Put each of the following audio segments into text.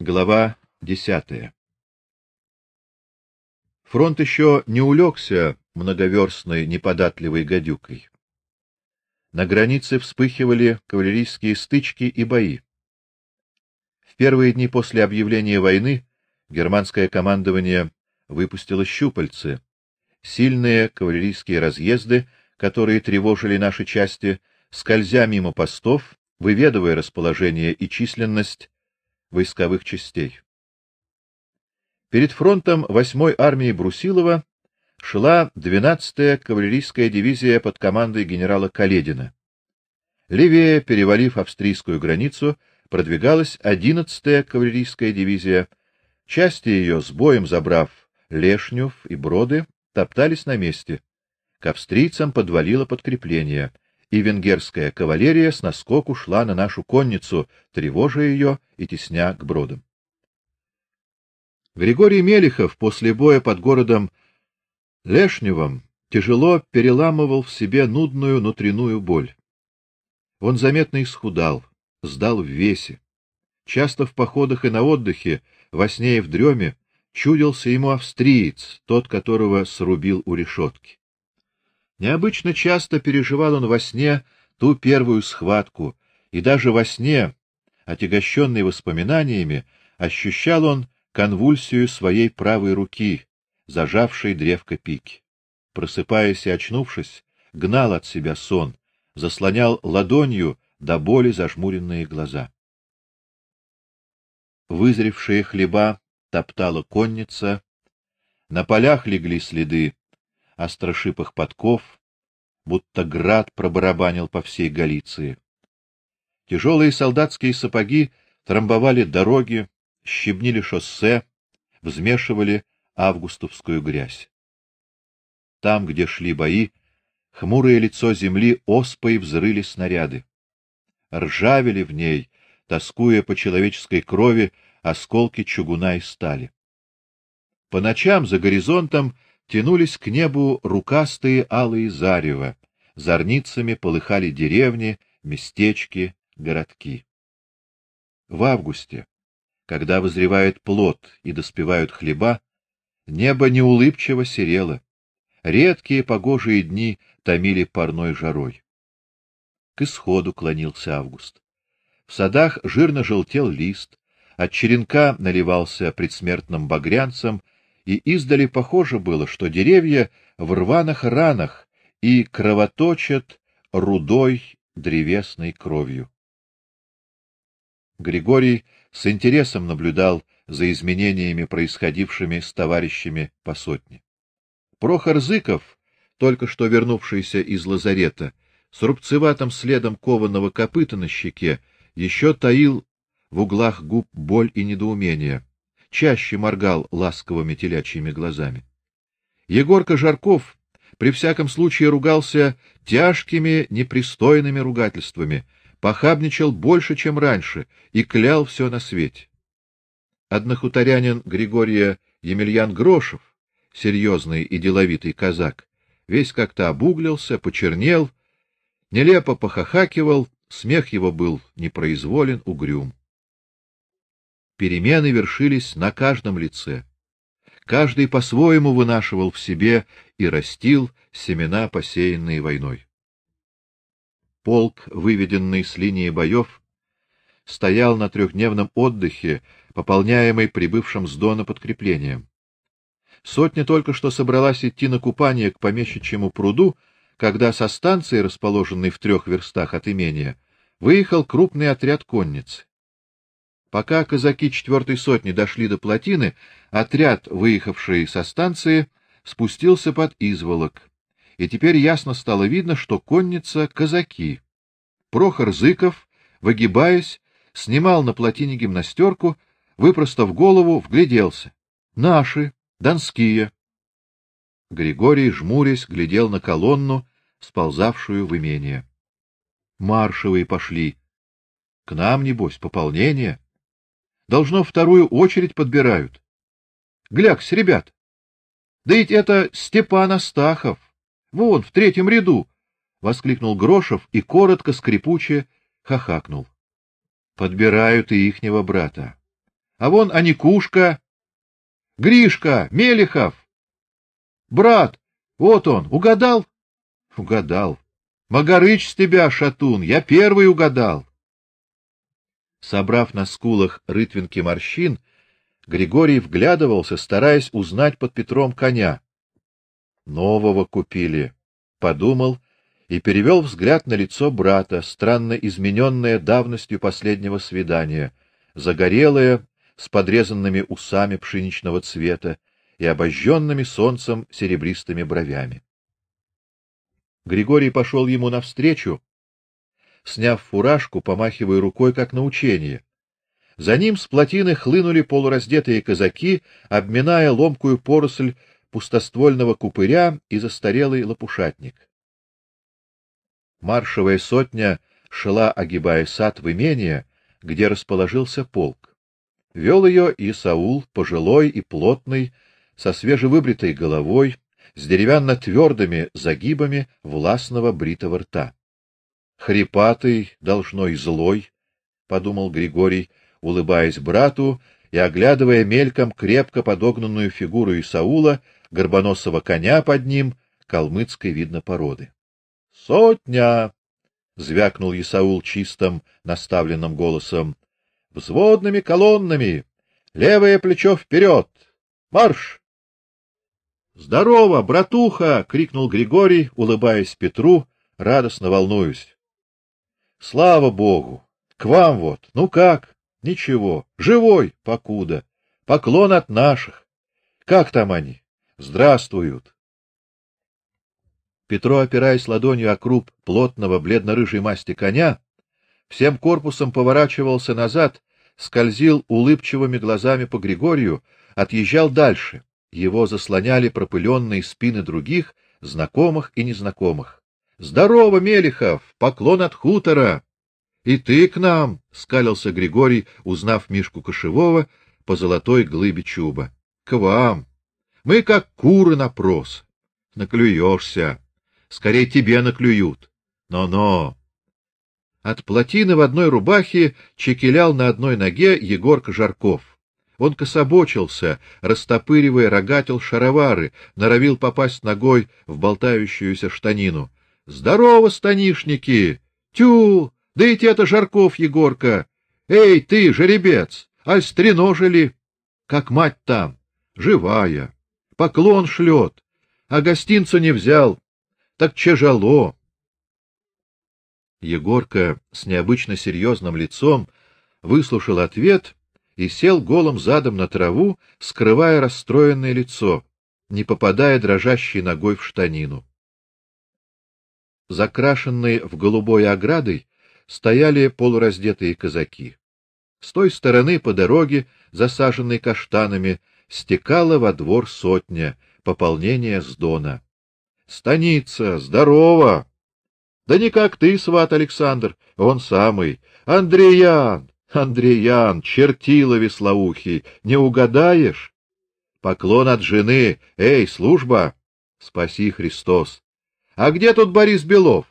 Глава десятая. Фронт еще не улегся многоверстной неподатливой гадюкой. На границе вспыхивали кавалерийские стычки и бои. В первые дни после объявления войны германское командование выпустило щупальцы. Сильные кавалерийские разъезды, которые тревожили наши части, скользя мимо постов, выведывая расположение и численность войсковых частей. Перед фронтом 8-й армии Брусилова шла 12-я кавалерийская дивизия под командой генерала Каледина. Левее, перевалив австрийскую границу, продвигалась 11-я кавалерийская дивизия. Части ее с боем забрав Лешнюв и Броды, топтались на месте. К австрийцам подвалило подкрепление и венгерская кавалерия с наскоку шла на нашу конницу, тревожа ее и тесня к бродам. Григорий Мелихов после боя под городом Лешневым тяжело переламывал в себе нудную внутреннюю боль. Он заметно исхудал, сдал в весе. Часто в походах и на отдыхе, во сне и в дреме, чудился ему австриец, тот, которого срубил у решетки. Необычно часто переживал он во сне ту первую схватку, и даже во сне, отягощенный воспоминаниями, ощущал он конвульсию своей правой руки, зажавшей древко пики. Просыпаясь и очнувшись, гнал от себя сон, заслонял ладонью до боли зажмуренные глаза. Вызревшие хлеба топтала конница, на полях легли следы острошипых подков, будто град пробарабанил по всей Галиции. Тяжелые солдатские сапоги трамбовали дороги, щебнили шоссе, взмешивали августовскую грязь. Там, где шли бои, хмурое лицо земли оспой взрыли снаряды. Ржавели в ней, тоскуя по человеческой крови, осколки чугуна и стали. По ночам за горизонтом тянулись к небу рукастые алые зарева, зорницами полыхали деревни, местечки, городки. В августе, когда вызревает плод и доспевают хлеба, небо неулыбчиво серело. Редкие погожие дни томили парной жарой. К исходу клонился август. В садах жирно желтел лист, от черенка наливался предсмертным багрянцем и издали похоже было, что деревья в рваных ранах и кровоточат рудой древесной кровью. Григорий с интересом наблюдал за изменениями, происходившими с товарищами по сотне. Прохор Зыков, только что вернувшийся из лазарета, с рубцеватым следом кованого копыта на щеке, еще таил в углах губ боль и недоумение чаще моргал ласковыми телячьими глазами. Егорка Жарков при всяком случае ругался тяжкими, непристойными ругательствами, похабничал больше, чем раньше, и клял все на свете. Однохуторянин Григория Емельян Грошев, серьезный и деловитый казак, весь как-то обуглился, почернел, нелепо похахакивал, смех его был непроизволен, угрюм. Перемены вершились на каждом лице. Каждый по-своему вынашивал в себе и растил семена, посеянные войной. Полк, выведенный с линии боев, стоял на трехдневном отдыхе, пополняемый прибывшим с Дона подкреплением. Сотня только что собралась идти на купание к помещичьему пруду, когда со станции, расположенной в трех верстах от имения, выехал крупный отряд конницы. Пока казаки четвертой сотни дошли до плотины, отряд, выехавший со станции, спустился под изволок. И теперь ясно стало видно, что конница казаки. Прохор Зыков, выгибаясь, снимал на плотине гимнастерку, выпростав голову, вгляделся. Наши, донские. Григорий, жмурясь, глядел на колонну, сползавшую в имение. Маршевые пошли. К нам небось пополнение. Должно вторую очередь подбирают. Глякс, ребят. Да ведь это Степан Астахов. Вон в третьем ряду, воскликнул Грошев и коротко скрипуче хахакнул. Подбирают и ихнего брата. А вон Аникушка, Гришка, Мелехов. Брат, вот он, угадал? Угадал. Магарыч с тебя, шатун, я первый угадал. Собрав на скулах рытвинки морщин, Григорий вглядывался, стараясь узнать под Петром коня. Нового купили, подумал и перевел взгляд на лицо брата, странно измененное давностью последнего свидания, загорелое, с подрезанными усами пшеничного цвета и обожженными солнцем серебристыми бровями. Григорий пошел ему навстречу, сняв фуражку, помахивая рукой как на учение. За ним с плотины хлынули полураздетые казаки, обминая ломкую поросль пустоствольного купыря и застарелый лопушатник. Маршевая сотня шла, огибая сад в имение, где расположился полк. Вел ее и Саул, пожилой и плотный, со свежевыбритой головой, с деревянно твердыми загибами властного бритого рта. Хрипатый, должно и злой, подумал Григорий, улыбаясь брату и оглядывая мельком крепко подогнанную фигуру Исаула, горбоносого коня под ним, калмыцкой видно породы. Сотня, звякнул Исаул чистым, наставленным голосом. Взводными колоннами, левое плечо вперед! Марш! Здорово, братуха, крикнул Григорий, улыбаясь Петру, радостно волнуюсь. Слава богу. К вам вот. Ну как? Ничего. Живой, покуда. Поклон от наших. Как там они? Здравствуют. Петро, опираясь ладонью о круп плотного бледно-рыжей масти коня, всем корпусом поворачивался назад, скользил улыбчивыми глазами по Григорию, отъезжал дальше. Его заслоняли пропыленные спины других, знакомых и незнакомых. Здорово, Мелихов, поклон от хутора. И ты к нам, скалился Григорий, узнав Мишку Кошевого по золотой глыбе чуба. К вам. Мы как куры на прос. Наклюешься. Скорей тебе наклюют. Но-но. От плотины в одной рубахе чекелял на одной ноге Егорка Жарков. Он кособочился, растопыривая рогатил шаровары, норовил попасть ногой в болтающуюся штанину. Здорово, станишники! Тю! Да ведь это Жарков Егорка! Эй, ты, жеребец! Аль стреножили? Как мать там? Живая. Поклон шлет. А гостинцу не взял. Так чежало. Егорка с необычно серьезным лицом выслушал ответ и сел голым задом на траву, скрывая расстроенное лицо, не попадая дрожащей ногой в штанину. Закрашенные в голубой оградой стояли полураздетые казаки. С той стороны по дороге, засаженной каштанами, стекала во двор сотня, пополнение с Дона. Станица, здорово. Да не как ты, сват Александр, он самый. Андреян, Андреян, чертила веслоухий, не угадаешь? Поклон от жены. Эй, служба! Спаси Христос. А где тут Борис Белов?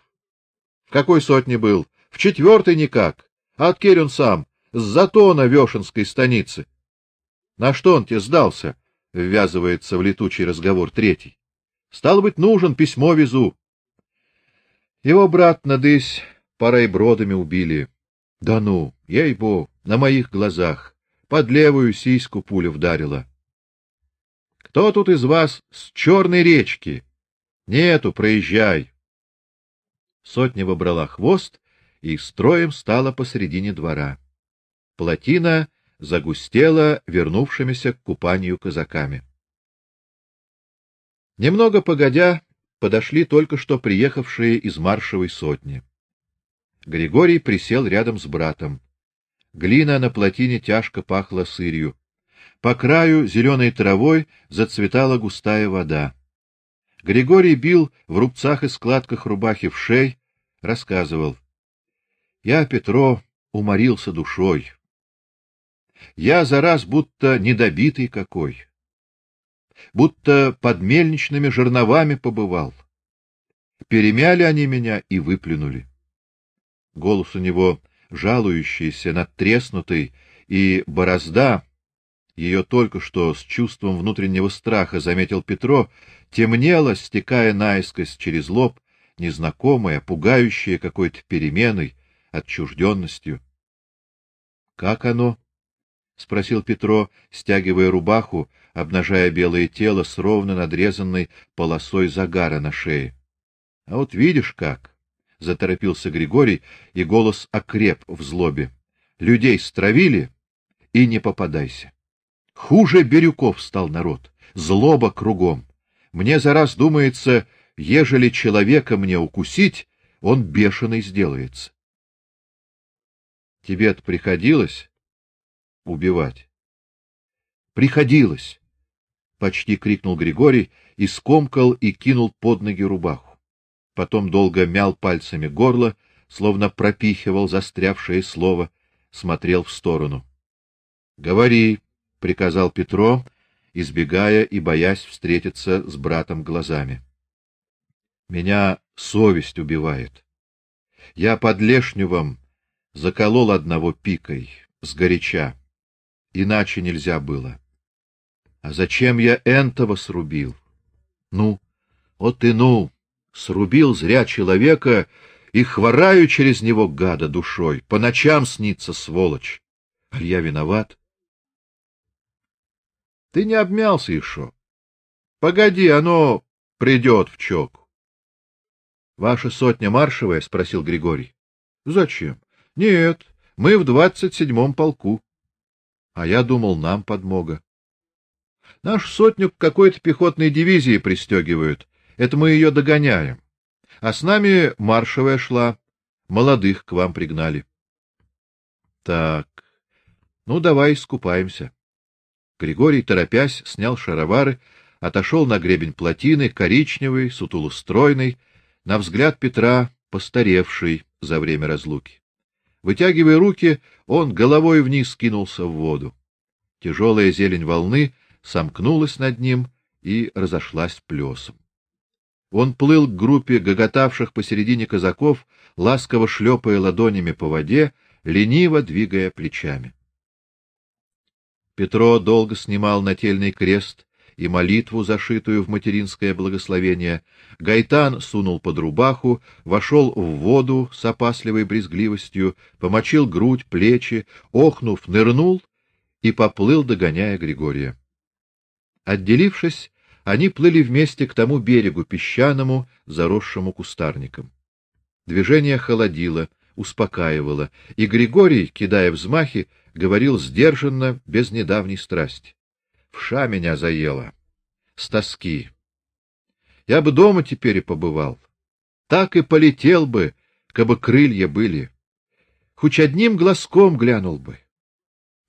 В какой сотне был? В четвертой никак. А откель сам? С затона Вешенской станицы. На что он тебе сдался? Ввязывается в летучий разговор третий. Стал быть, нужен, письмо везу. Его брат надысь парой бродами убили. Да ну, ей-богу, на моих глазах под левую сиську пуля вдарила. Кто тут из вас с черной речки? Нету, проезжай. Сотня выбрала хвост и строем стала посредине двора. Плотина загустела вернувшимися к купанию казаками. Немного погодя подошли только что приехавшие из маршевой сотни. Григорий присел рядом с братом. Глина на плотине тяжко пахла сырью. По краю зеленой травой зацветала густая вода. Григорий бил в рубцах и складках рубахи в шей, рассказывал: "Я, Петро, уморился душой. Я за раз будто недобитый какой, будто под мельничными жерновами побывал. Перемяли они меня и выплюнули. Голос у него жалующийся, надтреснутый, и борозда ее только что с чувством внутреннего страха заметил Петро, темнело, стекая наискось через лоб, незнакомое, пугающее какой-то переменой, отчужденностью. Как оно? спросил Петро, стягивая рубаху, обнажая белое тело с ровно надрезанной полосой загара на шее. А вот видишь как, заторопился Григорий, и голос окреп в злобе. Людей стравили и не попадайся. Хуже Бирюков стал народ, злоба кругом. Мне за раз думается, ежели человека мне укусить, он бешеный сделается. Тебе-то приходилось убивать? Приходилось, почти крикнул Григорий и скомкал и кинул под ноги рубаху. Потом долго мял пальцами горло, словно пропихивал застрявшее слово, смотрел в сторону. Говори, приказал Петро, избегая и боясь встретиться с братом глазами. Меня совесть убивает. Я под Лешневым заколол одного пикой с горяча. Иначе нельзя было. А зачем я энтого срубил? Ну, вот и ну, срубил зря человека и хвораю через него гада душой. По ночам снится сволочь. А я виноват. Ты не обмялся еще. Погоди, оно придет в чоку. Ваша сотня маршевая, спросил Григорий. Зачем? Нет, мы в двадцать седьмом полку. А я думал, нам подмога. Нашу сотню к какой-то пехотной дивизии пристегивают. Это мы ее догоняем. А с нами маршевая шла. Молодых к вам пригнали. Так. Ну давай искупаемся. Григорий, торопясь, снял шаровары, отошел на гребень плотины, коричневый, сутулостройный, на взгляд Петра постаревший за время разлуки. Вытягивая руки, он головой вниз кинулся в воду. Тяжелая зелень волны сомкнулась над ним и разошлась плесом. Он плыл к группе гоготавших посередине казаков, ласково шлепая ладонями по воде, лениво двигая плечами. Петро долго снимал нательный крест и молитву, зашитую в материнское благословение. Гайтан сунул под рубаху, вошел в воду с опасливой брезгливостью, помочил грудь, плечи, охнув, нырнул и поплыл, догоняя Григория. Отделившись, они плыли вместе к тому берегу песчаному, заросшему кустарником. Движение холодило, успокаивало, и Григорий, кидая взмахи, говорил сдержанно, без недавней страсти. Вша меня заела. С тоски. Я бы дома теперь и побывал. Так и полетел бы, кабы крылья были. Хоть одним глазком глянул бы.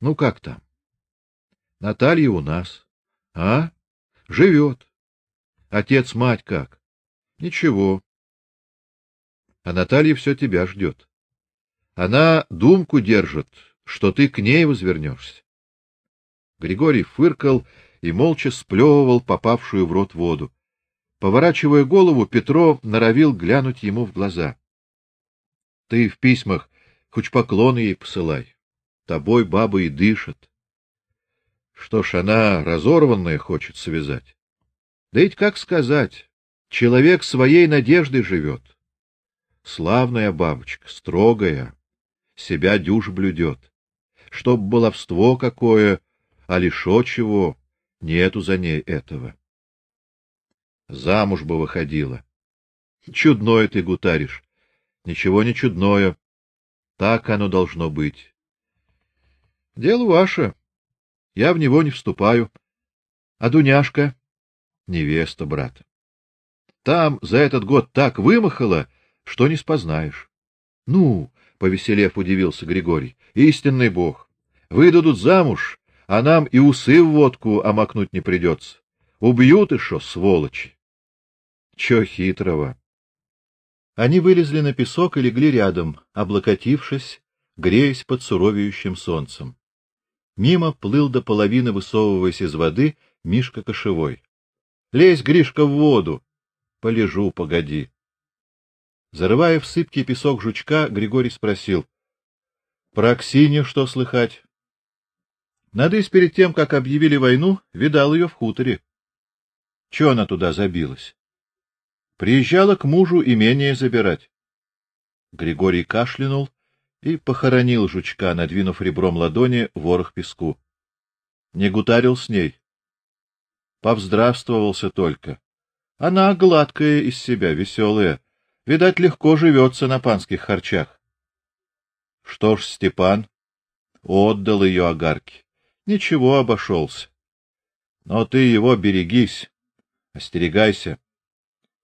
Ну как там? Наталья у нас. А? Живет. Отец, мать как? Ничего. А Наталья все тебя ждет. Она думку держит, что ты к ней возвернешься. Григорий фыркал и молча сплевывал попавшую в рот воду. Поворачивая голову, Петро норовил глянуть ему в глаза. Ты в письмах хоть поклоны ей посылай. Тобой баба и дышит. Что ж, она разорванная хочет связать. Да ведь как сказать, человек своей надеждой живет. Славная бабочка, строгая, себя дюж блюдет чтоб баловство какое, а лишо чего, нету за ней этого. Замуж бы выходила. Чудное ты гутаришь. Ничего не чудное. Так оно должно быть. Дело ваше. Я в него не вступаю. А Дуняшка невеста брат. Там за этот год так вымахала, что не спознаешь. Ну, повеселев, удивился Григорий. Истинный бог. Выдадут замуж, а нам и усы в водку омакнуть не придется. Убьют и шо, сволочи. Чё хитрого. Они вылезли на песок и легли рядом, облокотившись, греясь под суровеющим солнцем. Мимо плыл до половины, высовываясь из воды, Мишка кошевой. Лезь, Гришка, в воду. Полежу, погоди. Зарывая в сыпкий песок жучка, Григорий спросил: "Про Аксинью что слыхать?" Надысь перед тем, как объявили войну, видал ее в хуторе. Чего она туда забилась? Приезжала к мужу имение забирать. Григорий кашлянул и похоронил жучка, надвинув ребром ладони ворох песку. Не гутарил с ней. Повздравствовался только. Она гладкая из себя, веселая. Видать, легко живется на панских харчах. Что ж, Степан отдал ее огарки. Ничего обошелся. Но ты его берегись, остерегайся.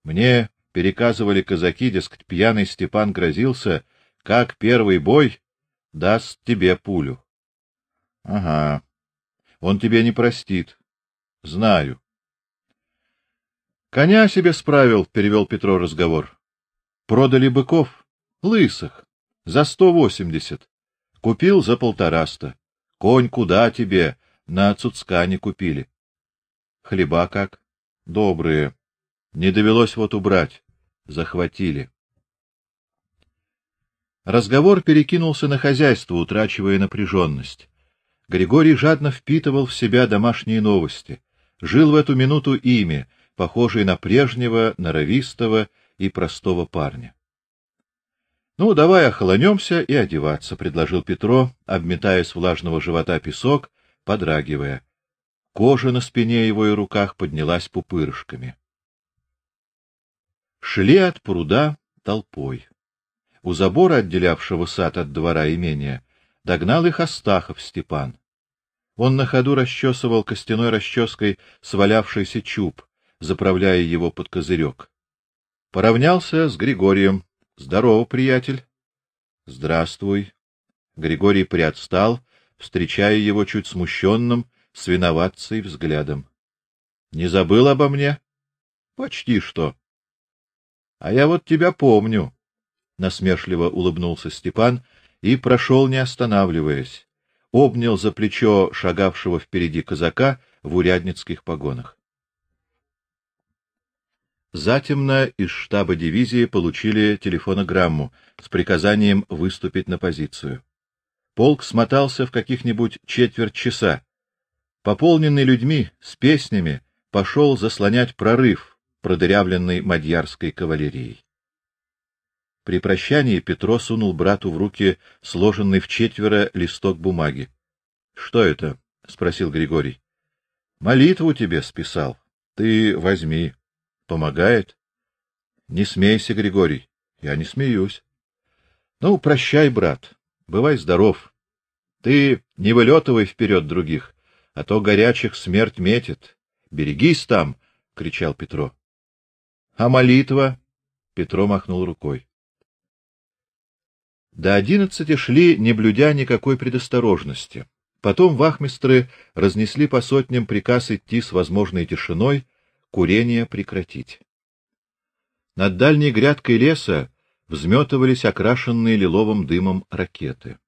Мне переказывали казаки, дескать, пьяный Степан грозился, как первый бой даст тебе пулю. Ага. Он тебе не простит. Знаю. Коня себе справил, перевел Петро разговор. Продали быков, лысых, за сто восемьдесят. Купил за полтораста. Конь куда тебе? На Цуцкане купили. Хлеба как? Добрые. Не довелось вот убрать. Захватили. Разговор перекинулся на хозяйство, утрачивая напряженность. Григорий жадно впитывал в себя домашние новости, жил в эту минуту ими, похожий на прежнего, норовистого и простого парня. Ну, давай охолонемся и одеваться, предложил Петро, обметая с влажного живота песок, подрагивая. Кожа на спине его и руках поднялась пупырышками шли от пруда толпой. У забора, отделявшего сад от двора имения, догнал их Астахов Степан. Он на ходу расчесывал костяной расческой свалявшийся чуб, заправляя его под козырек. Поравнялся с Григорием. Здорово, приятель. Здравствуй. Григорий приотстал, встречая его чуть смущенным, с виноватцей взглядом. Не забыл обо мне? Почти что. А я вот тебя помню, насмешливо улыбнулся Степан и прошел, не останавливаясь, обнял за плечо шагавшего впереди казака в урядницких погонах. Затемно из штаба дивизии получили телефонограмму с приказанием выступить на позицию. Полк смотался в каких-нибудь четверть часа. Пополненный людьми с песнями пошел заслонять прорыв, продырявленный мадьярской кавалерией. При прощании Петро сунул брату в руки сложенный в четверо листок бумаги. Что это? спросил Григорий. Молитву тебе списал. Ты возьми. Помогает? Не смейся, Григорий. Я не смеюсь. Ну, прощай, брат. Бывай здоров. Ты не вылетывай вперед других, а то горячих смерть метит. Берегись там, кричал Петро. А молитва? Петро махнул рукой. До одиннадцати шли, не блюдя никакой предосторожности. Потом вахмистры разнесли по сотням приказ идти с возможной тишиной, курение прекратить. Над дальней грядкой леса взметывались окрашенные лиловым дымом ракеты.